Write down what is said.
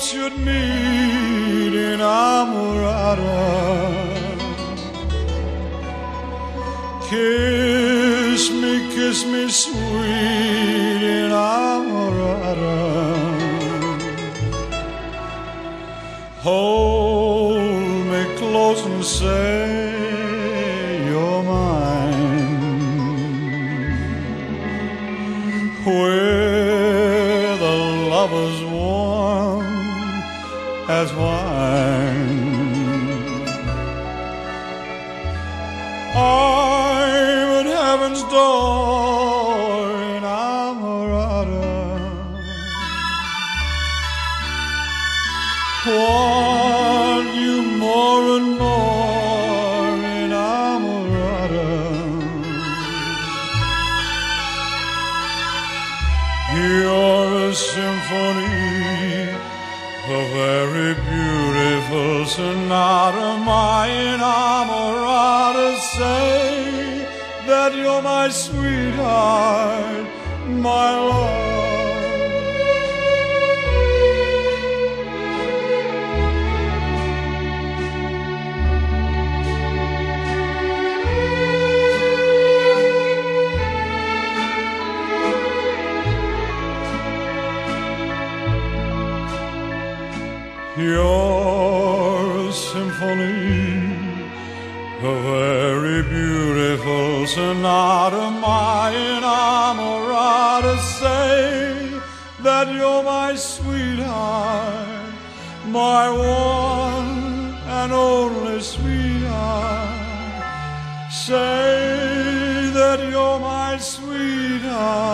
lips you'd meet inamorata. Kiss me, kiss me sweet inamorata. Hold me close and say you're mine. Where lovers warm as wine. I'm at heaven's door inamorata. Want You're a symphony, a very beautiful sonata. My inamorata say that you're my sweetheart, my love. Symphony, a very beautiful sonata. My inamorata say that you're my sweetheart, my one and only sweetheart. Say that you're my sweetheart,